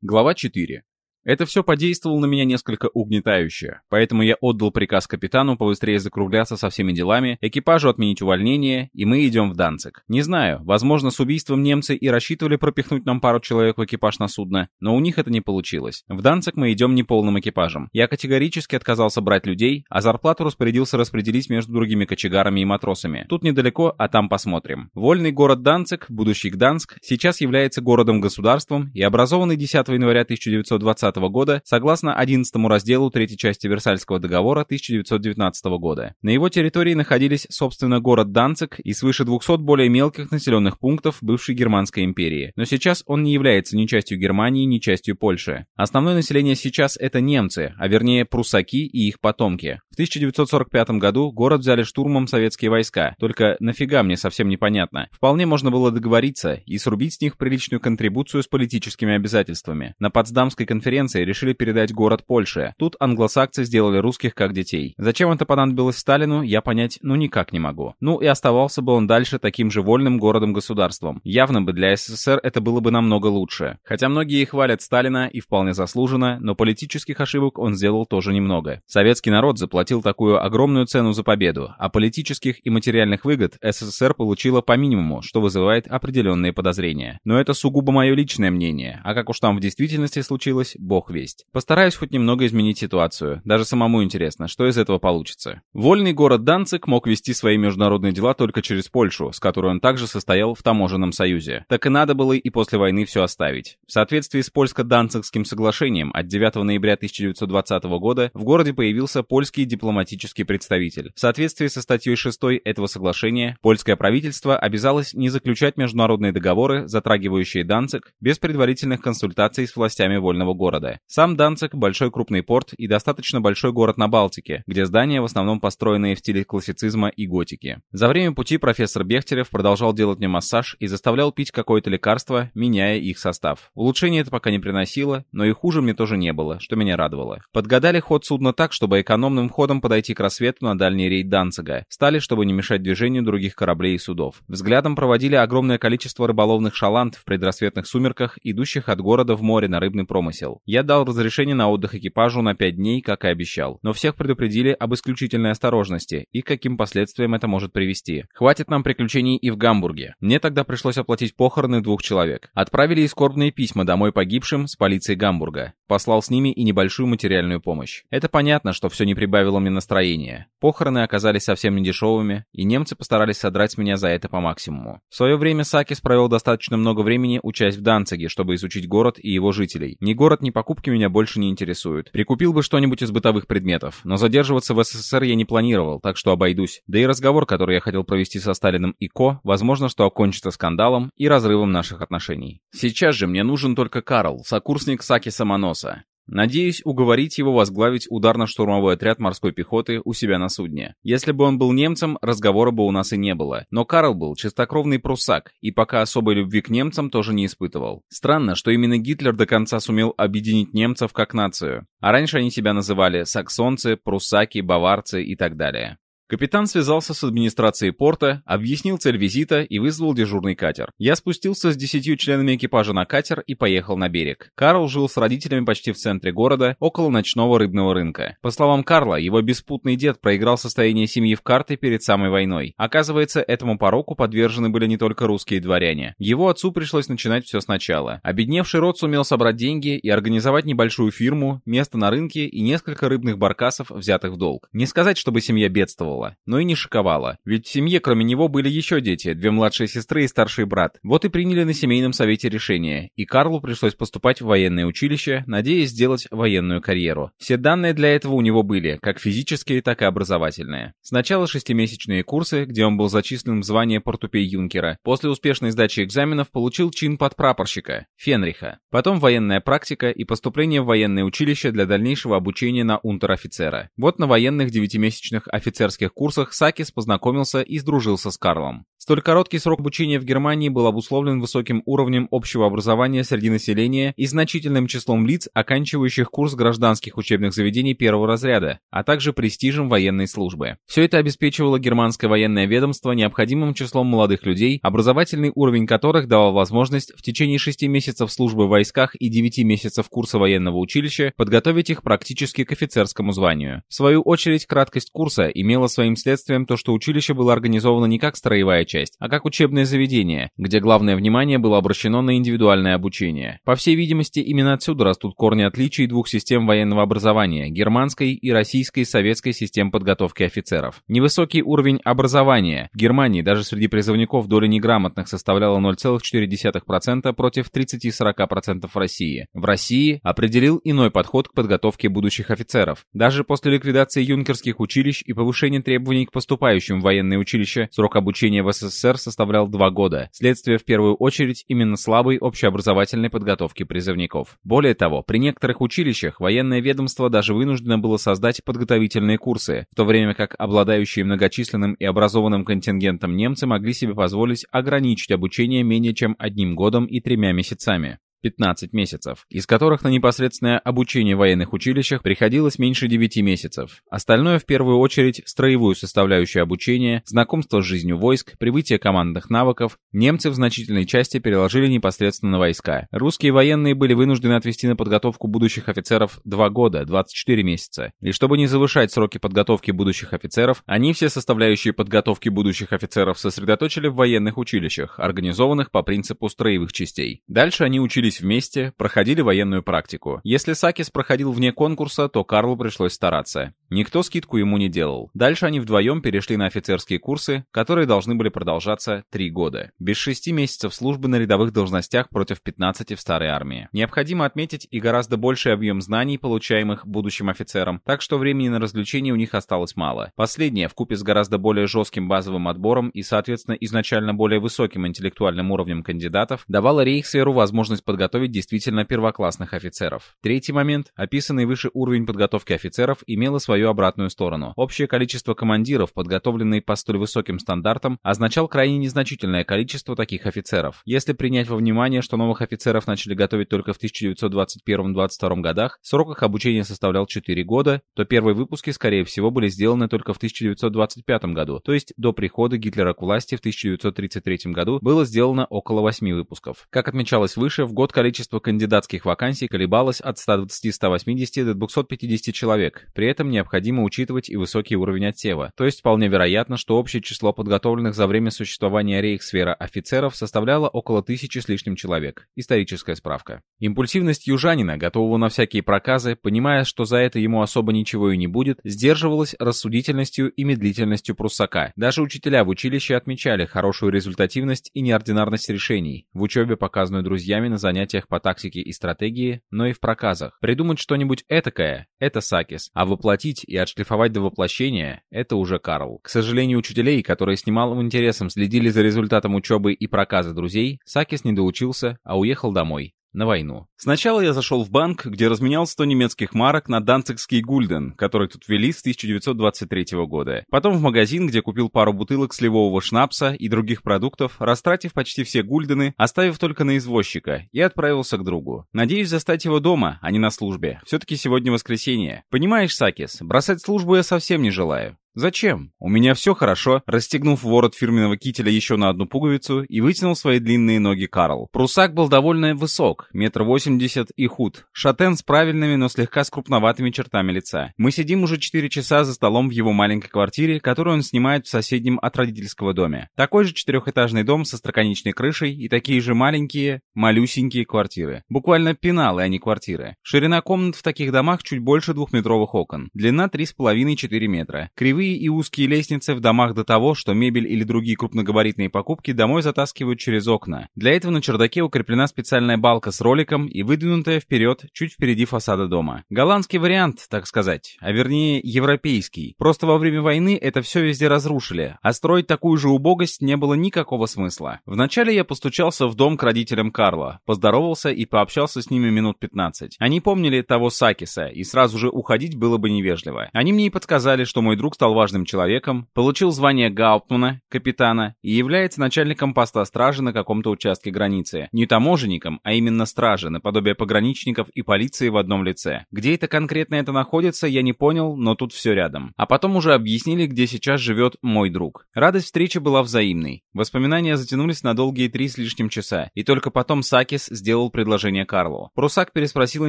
Глава 4. Это все подействовало на меня несколько угнетающе, поэтому я отдал приказ капитану побыстрее закругляться со всеми делами, экипажу отменить увольнение, и мы идем в Данцик. Не знаю, возможно, с убийством немцы и рассчитывали пропихнуть нам пару человек в экипаж на судно, но у них это не получилось. В Данцик мы идем неполным экипажем. Я категорически отказался брать людей, а зарплату распорядился распределить между другими кочегарами и матросами. Тут недалеко, а там посмотрим. Вольный город Данцик, будущий Гданск, сейчас является городом-государством и образованный 10 января 1920 года, согласно 11 разделу третьей части Версальского договора 1919 года. На его территории находились, собственно, город Данцик и свыше 200 более мелких населенных пунктов бывшей Германской империи. Но сейчас он не является ни частью Германии, ни частью Польши. Основное население сейчас это немцы, а вернее прусаки и их потомки. В 1945 году город взяли штурмом советские войска, только нафига мне совсем непонятно. Вполне можно было договориться и срубить с них приличную контрибуцию с политическими обязательствами. На Потсдамской конференции решили передать город Польше. Тут англосаксы сделали русских как детей. Зачем это понадобилось Сталину, я понять ну никак не могу. Ну и оставался бы он дальше таким же вольным городом-государством. Явно бы для СССР это было бы намного лучше. Хотя многие хвалят Сталина, и вполне заслуженно, но политических ошибок он сделал тоже немного. Советский народ заплатил такую огромную цену за победу, а политических и материальных выгод СССР получила по минимуму, что вызывает определенные подозрения. Но это сугубо мое личное мнение, а как уж там в действительности случилось, бог весть. Постараюсь хоть немного изменить ситуацию, даже самому интересно, что из этого получится. Вольный город Данцик мог вести свои международные дела только через Польшу, с которой он также состоял в таможенном союзе. Так и надо было и после войны все оставить. В соответствии с польско-данцикским соглашением от 9 ноября 1920 года в городе появился польский дипломатический представитель. В соответствии со статьей 6 этого соглашения, польское правительство обязалось не заключать международные договоры, затрагивающие Данцик, без предварительных консультаций с властями вольного города. Сам Данцик – большой крупный порт и достаточно большой город на Балтике, где здания в основном построенные в стиле классицизма и готики. За время пути профессор Бехтерев продолжал делать мне массаж и заставлял пить какое-то лекарство, меняя их состав. Улучшения это пока не приносило, но и хуже мне тоже не было, что меня радовало. Подгадали ход судна так, чтобы экономным ходом подойти к рассвету на дальний рейд Данцига. Стали, чтобы не мешать движению других кораблей и судов. Взглядом проводили огромное количество рыболовных шаланд в предрассветных сумерках, идущих от города в море на рыбный промысел. Я дал разрешение на отдых экипажу на 5 дней, как и обещал. Но всех предупредили об исключительной осторожности и каким последствиям это может привести. Хватит нам приключений и в Гамбурге. Мне тогда пришлось оплатить похороны двух человек. Отправили и скорбные письма домой погибшим с полицией Гамбурга. Послал с ними и небольшую материальную помощь. Это понятно, что все не прибавило мне настроение. Похороны оказались совсем не дешевыми, и немцы постарались содрать с меня за это по максимуму. В свое время Сакис провел достаточно много времени, учась в Данциге, чтобы изучить город и его жителей. Ни город, ни покупки меня больше не интересуют. Прикупил бы что-нибудь из бытовых предметов, но задерживаться в СССР я не планировал, так что обойдусь. Да и разговор, который я хотел провести со Сталиным и Ко, возможно, что окончится скандалом и разрывом наших отношений. Сейчас же мне нужен только Карл, сокурсник Сакиса Маноса. Надеюсь уговорить его возглавить ударно-штурмовой отряд морской пехоты у себя на судне. Если бы он был немцем, разговора бы у нас и не было. Но Карл был чистокровный прусак, и пока особой любви к немцам тоже не испытывал. Странно, что именно Гитлер до конца сумел объединить немцев как нацию. А раньше они себя называли саксонцы, прусаки, баварцы и так далее. Капитан связался с администрацией порта, объяснил цель визита и вызвал дежурный катер. Я спустился с десятью членами экипажа на катер и поехал на берег. Карл жил с родителями почти в центре города, около ночного рыбного рынка. По словам Карла, его беспутный дед проиграл состояние семьи в карты перед самой войной. Оказывается, этому пороку подвержены были не только русские дворяне. Его отцу пришлось начинать все сначала. Обедневший род сумел собрать деньги и организовать небольшую фирму, место на рынке и несколько рыбных баркасов, взятых в долг. Не сказать, чтобы семья бедствовала радовало, но и не шоковало. Ведь в семье кроме него были еще дети, две младшие сестры и старший брат. Вот и приняли на семейном совете решение, и Карлу пришлось поступать в военное училище, надеясь сделать военную карьеру. Все данные для этого у него были, как физические, так и образовательные. Сначала шестимесячные курсы, где он был зачислен в звание портупей юнкера. После успешной сдачи экзаменов получил чин подпрапорщика, Фенриха. Потом военная практика и поступление в военное училище для дальнейшего обучения на унтер-офицера. Вот на военных девятимесячных офицерских курсах Сакис познакомился и сдружился с Карлом. Столь короткий срок обучения в Германии был обусловлен высоким уровнем общего образования среди населения и значительным числом лиц, оканчивающих курс гражданских учебных заведений первого разряда, а также престижем военной службы. Все это обеспечивало германское военное ведомство необходимым числом молодых людей, образовательный уровень которых давал возможность в течение 6 месяцев службы в войсках и 9 месяцев курса военного училища подготовить их практически к офицерскому званию. В свою очередь, краткость курса имела своим следствием то, что училище было организовано не как строевая часть, а как учебное заведение, где главное внимание было обращено на индивидуальное обучение. По всей видимости, именно отсюда растут корни отличий двух систем военного образования – германской и российской советской систем подготовки офицеров. Невысокий уровень образования. В Германии даже среди призывников доля неграмотных составляла 0,4% против 30-40% в России. В России определил иной подход к подготовке будущих офицеров. Даже после ликвидации юнкерских училищ и повышения требований к поступающим в военные училища, срок обучения в СССР составлял 2 года. Следствие в первую очередь именно слабой общеобразовательной подготовки призывников. Более того, при некоторых училищах военное ведомство даже вынуждено было создать подготовительные курсы, в то время как обладающие многочисленным и образованным контингентом немцы могли себе позволить ограничить обучение менее чем одним годом и тремя месяцами. 15 месяцев, из которых на непосредственное обучение в военных училищах приходилось меньше 9 месяцев. Остальное в первую очередь строевую составляющую обучения, знакомство с жизнью войск, прибытие командных навыков, немцы в значительной части переложили непосредственно на войска. Русские военные были вынуждены отвести на подготовку будущих офицеров 2 года, 24 месяца. И чтобы не завышать сроки подготовки будущих офицеров, они все составляющие подготовки будущих офицеров сосредоточили в военных училищах, организованных по принципу строевых частей. Дальше они учились учились вместе, проходили военную практику. Если Сакис проходил вне конкурса, то Карлу пришлось стараться. Никто скидку ему не делал. Дальше они вдвоем перешли на офицерские курсы, которые должны были продолжаться три года. Без шести месяцев службы на рядовых должностях против 15 в старой армии. Необходимо отметить и гораздо больший объем знаний, получаемых будущим офицерам, так что времени на развлечения у них осталось мало. Последнее, вкупе с гораздо более жестким базовым отбором и, соответственно, изначально более высоким интеллектуальным уровнем кандидатов, давало Рейхсверу возможность подготовить действительно первоклассных офицеров. Третий момент, описанный выше уровень подготовки офицеров, имело свою обратную сторону. Общее количество командиров, подготовленные по столь высоким стандартам, означал крайне незначительное количество таких офицеров. Если принять во внимание, что новых офицеров начали готовить только в 1921-22 годах, срок их обучения составлял 4 года, то первые выпуски, скорее всего, были сделаны только в 1925 году, то есть до прихода Гитлера к власти в 1933 году было сделано около 8 выпусков. Как отмечалось выше, в год количество кандидатских вакансий колебалось от 120-180 до 250 человек, при этом необходимо учитывать и высокий уровень отсева, то есть вполне вероятно, что общее число подготовленных за время существования рейхсфера офицеров составляло около тысячи с лишним человек. Историческая справка. Импульсивность южанина, готового на всякие проказы, понимая, что за это ему особо ничего и не будет, сдерживалась рассудительностью и медлительностью пруссака. Даже учителя в училище отмечали хорошую результативность и неординарность решений, в учебе показанную друзьями на занятиях по тактике и стратегии, но и в проказах. Придумать что-нибудь этакое – это Сакис, а воплотить и отшлифовать до воплощения – это уже Карл. К сожалению, учителей, которые с немалым интересом следили за результатом учебы и проказа друзей, Сакис не доучился, а уехал домой на войну. Сначала я зашел в банк, где разменял 100 немецких марок на данцигский гульден, который тут ввели с 1923 года. Потом в магазин, где купил пару бутылок сливового шнапса и других продуктов, растратив почти все гульдены, оставив только на извозчика, и отправился к другу. Надеюсь застать его дома, а не на службе. Все-таки сегодня воскресенье. Понимаешь, Сакис, бросать службу я совсем не желаю. «Зачем? У меня все хорошо», расстегнув ворот фирменного кителя еще на одну пуговицу и вытянул свои длинные ноги Карл. Прусак был довольно высок, метр восемьдесят и худ. Шатен с правильными, но слегка скрупноватыми чертами лица. Мы сидим уже четыре часа за столом в его маленькой квартире, которую он снимает в соседнем от родительского доме. Такой же четырехэтажный дом со строконечной крышей и такие же маленькие, малюсенькие квартиры. Буквально пеналы, а не квартиры. Ширина комнат в таких домах чуть больше двухметровых окон. Длина 3,5-4 метра. Кривые Кривые и узкие лестницы в домах до того, что мебель или другие крупногабаритные покупки домой затаскивают через окна. Для этого на чердаке укреплена специальная балка с роликом и выдвинутая вперед, чуть впереди фасада дома. Голландский вариант, так сказать, а вернее европейский. Просто во время войны это все везде разрушили, а строить такую же убогость не было никакого смысла. Вначале я постучался в дом к родителям Карла, поздоровался и пообщался с ними минут 15. Они помнили того Сакиса, и сразу же уходить было бы невежливо. Они мне и подсказали, что мой друг стал важным человеком, получил звание Гауптмана, капитана, и является начальником поста стражи на каком-то участке границы. Не таможенником, а именно стражи, наподобие пограничников и полиции в одном лице. Где это конкретно это находится, я не понял, но тут все рядом. А потом уже объяснили, где сейчас живет мой друг. Радость встречи была взаимной. Воспоминания затянулись на долгие три с лишним часа, и только потом Сакис сделал предложение Карлу. Прусак переспросил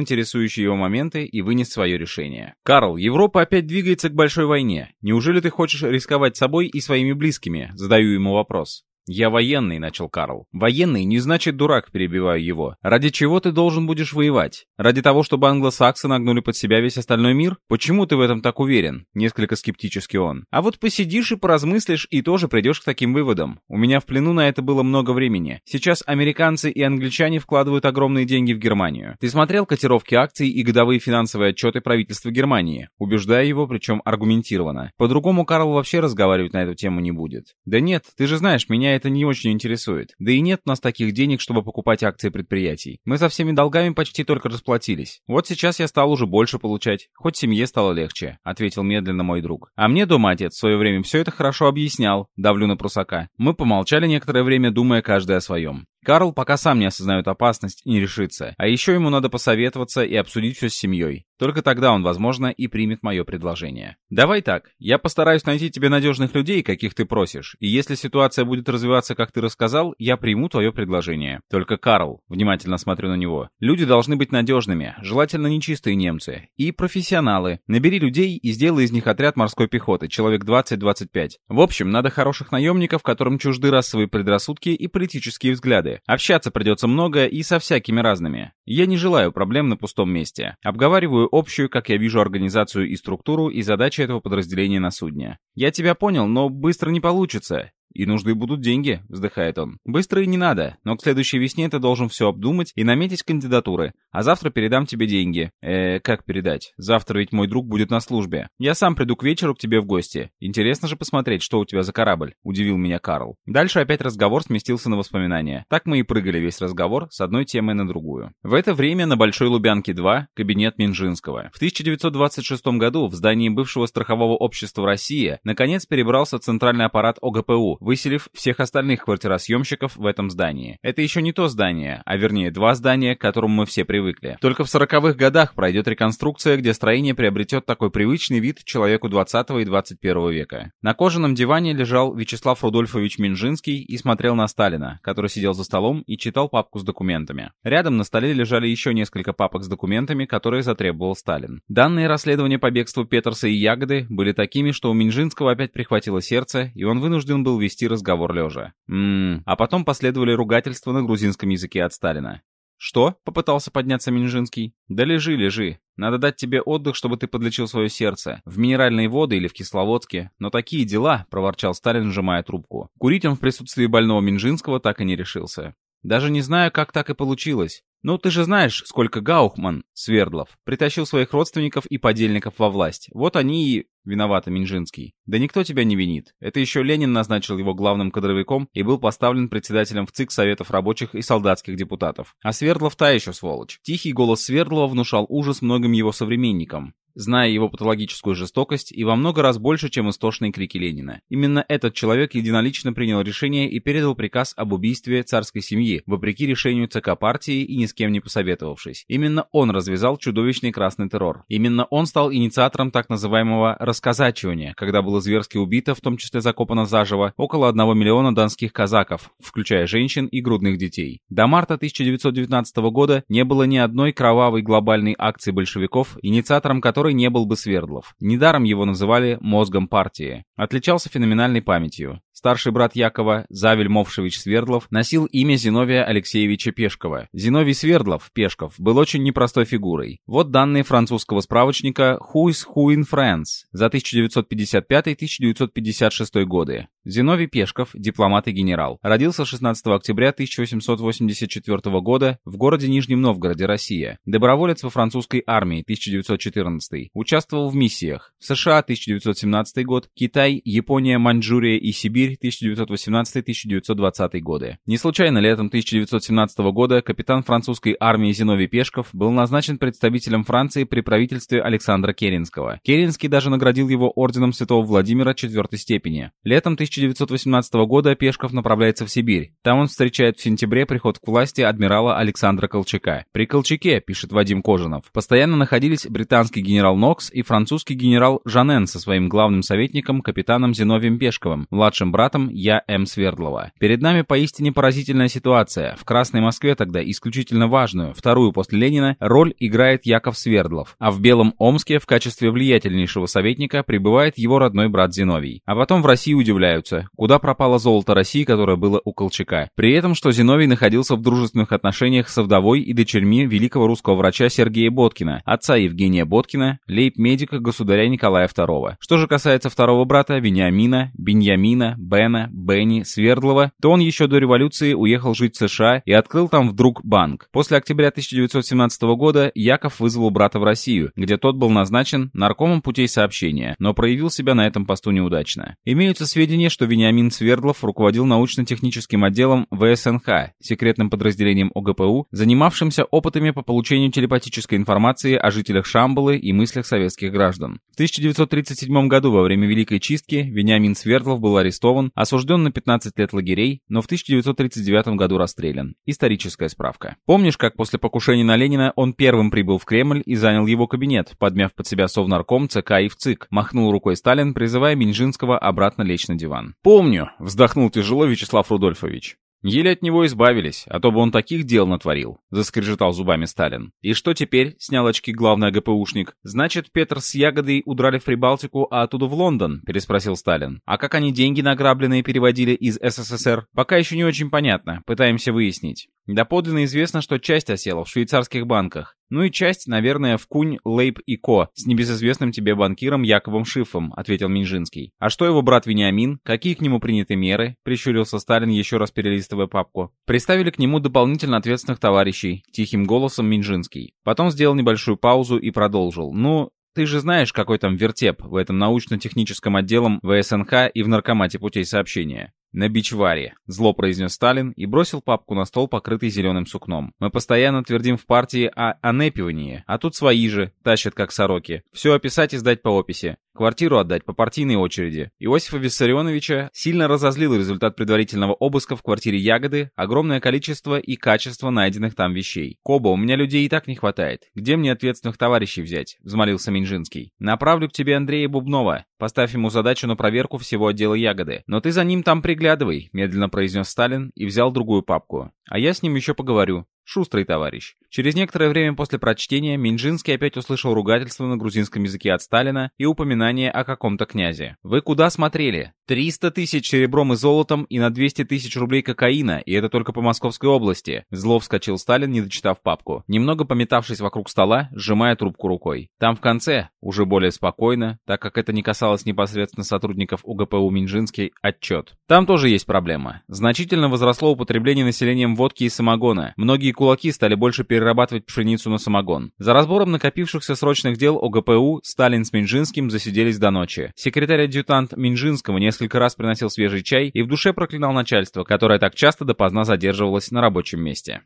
интересующие его моменты и вынес свое решение. «Карл, Европа опять двигается к большой войне. Неужели ты хочешь рисковать собой и своими близкими?» Задаю ему вопрос. «Я военный», — начал Карл. «Военный не значит дурак», — перебиваю его. «Ради чего ты должен будешь воевать? Ради того, чтобы англосаксы нагнули под себя весь остальной мир? Почему ты в этом так уверен?» Несколько скептически он. «А вот посидишь и поразмыслишь, и тоже придешь к таким выводам. У меня в плену на это было много времени. Сейчас американцы и англичане вкладывают огромные деньги в Германию. Ты смотрел котировки акций и годовые финансовые отчеты правительства Германии?» Убеждая его, причем аргументированно. По-другому Карл вообще разговаривать на эту тему не будет. «Да нет, ты же знаешь, меня это не очень интересует. Да и нет у нас таких денег, чтобы покупать акции предприятий. Мы со всеми долгами почти только расплатились. Вот сейчас я стал уже больше получать. Хоть семье стало легче», — ответил медленно мой друг. «А мне дома отец в свое время все это хорошо объяснял», — давлю на прусака. Мы помолчали некоторое время, думая каждый о своем. Карл пока сам не осознает опасность и не решится. А еще ему надо посоветоваться и обсудить все с семьей. Только тогда он, возможно, и примет мое предложение. Давай так, я постараюсь найти тебе надежных людей, каких ты просишь, и если ситуация будет развиваться, как ты рассказал, я приму твое предложение. Только, Карл, внимательно смотрю на него, люди должны быть надежными, желательно нечистые немцы, и профессионалы. Набери людей и сделай из них отряд морской пехоты, человек 20-25. В общем, надо хороших наемников, которым чужды расовые предрассудки и политические взгляды. Общаться придется много и со всякими разными. Я не желаю проблем на пустом месте. Обговариваю общую, как я вижу, организацию и структуру и задачи этого подразделения на судне. Я тебя понял, но быстро не получится. «И нужны будут деньги», — вздыхает он. «Быстро и не надо, но к следующей весне ты должен все обдумать и наметить кандидатуры, а завтра передам тебе деньги». «Э, как передать? Завтра ведь мой друг будет на службе. Я сам приду к вечеру к тебе в гости. Интересно же посмотреть, что у тебя за корабль», — удивил меня Карл. Дальше опять разговор сместился на воспоминания. Так мы и прыгали весь разговор с одной темы на другую. В это время на Большой Лубянке-2 кабинет Минжинского. В 1926 году в здании бывшего страхового общества «Россия» наконец перебрался центральный аппарат ОГПУ, выселив всех остальных квартиросъемщиков в этом здании. Это еще не то здание, а вернее два здания, к которым мы все привыкли. Только в 40-х годах пройдет реконструкция, где строение приобретет такой привычный вид человеку 20 и 21 века. На кожаном диване лежал Вячеслав Рудольфович Минжинский и смотрел на Сталина, который сидел за столом и читал папку с документами. Рядом на столе лежали еще несколько папок с документами, которые затребовал Сталин. Данные расследования по бегству Петерса и Ягоды были такими, что у Минжинского опять прихватило сердце, и он вынужден был вести вести разговор лежа. Ммм, а потом последовали ругательства на грузинском языке от Сталина. «Что?» — попытался подняться Минжинский. «Да лежи, лежи. Надо дать тебе отдых, чтобы ты подлечил свое сердце. В минеральные воды или в Кисловодске. Но такие дела», — проворчал Сталин, сжимая трубку. Курить он в присутствии больного Минжинского так и не решился. «Даже не знаю, как так и получилось. Ну, ты же знаешь, сколько Гаухман, Свердлов, притащил своих родственников и подельников во власть. Вот они и... Виноваты Минжинский. Да никто тебя не винит. Это еще Ленин назначил его главным кадровиком и был поставлен председателем в ЦИК Советов рабочих и солдатских депутатов. А Свердлов та еще сволочь. Тихий голос Свердлова внушал ужас многим его современникам зная его патологическую жестокость и во много раз больше, чем истошные крики Ленина. Именно этот человек единолично принял решение и передал приказ об убийстве царской семьи, вопреки решению ЦК партии и ни с кем не посоветовавшись. Именно он развязал чудовищный красный террор. Именно он стал инициатором так называемого «расказачивания», когда было зверски убито, в том числе закопано заживо, около 1 миллиона донских казаков, включая женщин и грудных детей. До марта 1919 года не было ни одной кровавой глобальной акции большевиков, инициатором которой которой не был бы Свердлов. Недаром его называли «мозгом партии». Отличался феноменальной памятью. Старший брат Якова, Завель Мовшевич Свердлов, носил имя Зиновия Алексеевича Пешкова. Зиновий Свердлов, Пешков, был очень непростой фигурой. Вот данные французского справочника «Who is who in France» за 1955-1956 годы. Зиновий Пешков, дипломат и генерал. Родился 16 октября 1884 года в городе Нижнем Новгороде, Россия. Доброволец во французской армии 1914. Участвовал в миссиях. В США 1917 год, Китай, Япония, Маньчжурия и Сибирь 1918-1920 годы. Не случайно летом 1917 года капитан французской армии Зиновий Пешков был назначен представителем Франции при правительстве Александра Керенского. Керенский даже наградил его орденом Святого Владимира четвертой степени. Летом 1918 года Пешков направляется в Сибирь. Там он встречает в сентябре приход к власти адмирала Александра Колчака. При Колчаке, пишет Вадим Кожанов, постоянно находились британский генерал Нокс и французский генерал Жанен со своим главным советником капитаном Зиновием Пешковым, младшим братом Я. М. Свердлова. Перед нами поистине поразительная ситуация. В Красной Москве тогда исключительно важную, вторую после Ленина, роль играет Яков Свердлов, а в Белом Омске в качестве влиятельнейшего советника прибывает его родной брат Зиновий. А потом в России удивляются, куда пропало золото России, которое было у Колчака. При этом, что Зиновий находился в дружественных отношениях со вдовой и дочерьми великого русского врача Сергея Боткина, отца Евгения Боткина, лейб-медика государя Николая II. Что же касается второго брата, Вениамина, Беньямина, Бена, Бенни, Свердлова, то он еще до революции уехал жить в США и открыл там вдруг банк. После октября 1917 года Яков вызвал брата в Россию, где тот был назначен наркомом путей сообщения, но проявил себя на этом посту неудачно. Имеются сведения, что Вениамин Свердлов руководил научно-техническим отделом ВСНХ, секретным подразделением ОГПУ, занимавшимся опытами по получению телепатической информации о жителях Шамбалы и мыслях советских граждан. В 1937 году во время Великой чистки Вениамин Свердлов был арестован, осужден на 15 лет лагерей, но в 1939 году расстрелян. Историческая справка. Помнишь, как после покушения на Ленина он первым прибыл в Кремль и занял его кабинет, подмяв под себя совнарком ЦК и ВЦИК, махнул рукой Сталин, призывая Минжинского обратно лечь на диван. «Помню», — вздохнул тяжело Вячеслав Рудольфович. Еле от него избавились, а то бы он таких дел натворил», — заскрежетал зубами Сталин. «И что теперь?» — снял очки главный АГПУшник. «Значит, Петр с Ягодой удрали в Прибалтику, а оттуда в Лондон?» — переспросил Сталин. «А как они деньги награбленные переводили из СССР? Пока еще не очень понятно. Пытаемся выяснить». Доподлинно известно, что часть осела в швейцарских банках. Ну и часть, наверное, в Кунь, Лейб и Ко с небезызвестным тебе банкиром Яковом Шифом, ответил Минжинский. А что его брат Вениамин? Какие к нему приняты меры? Прищурился Сталин, еще раз перелистывая папку. Представили к нему дополнительно ответственных товарищей, тихим голосом Минжинский. Потом сделал небольшую паузу и продолжил. Ну, ты же знаешь, какой там вертеп в этом научно-техническом отделом ВСНХ и в наркомате путей сообщения. «На бичваре», — зло произнес Сталин и бросил папку на стол, покрытый зеленым сукном. «Мы постоянно твердим в партии о анепивании, а тут свои же, тащат как сороки. Все описать и сдать по описи. Квартиру отдать по партийной очереди. Иосифа Виссарионовича сильно разозлил результат предварительного обыска в квартире Ягоды, огромное количество и качество найденных там вещей. «Коба, у меня людей и так не хватает. Где мне ответственных товарищей взять?» — взмолился Минжинский. «Направлю к тебе Андрея Бубнова. Поставь ему задачу на проверку всего отдела Ягоды. Но ты за ним там приглядывай», — медленно произнес Сталин и взял другую папку. «А я с ним еще поговорю. Шустрый товарищ. Через некоторое время после прочтения Минжинский опять услышал ругательство на грузинском языке от Сталина и упоминание о каком-то князе. «Вы куда смотрели? 300 тысяч серебром и золотом и на 200 тысяч рублей кокаина, и это только по Московской области». Зло вскочил Сталин, не дочитав папку. Немного пометавшись вокруг стола, сжимая трубку рукой. Там в конце, уже более спокойно, так как это не касалось непосредственно сотрудников УГПУ Минжинский, отчет. Там тоже есть проблема. Значительно возросло употребление населением водки и самогона. Многие кулаки стали больше перерабатывать пшеницу на самогон. За разбором накопившихся срочных дел ОГПУ Сталин с Минжинским засиделись до ночи. Секретарь-адъютант Минжинского несколько раз приносил свежий чай и в душе проклинал начальство, которое так часто допоздна задерживалось на рабочем месте.